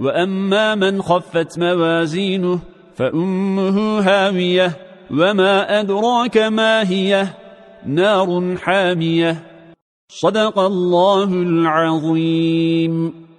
وأما من خفت موازينه فأمه هاوية وما أدراك ما هي؟ نار حامية. صدق الله العظيم.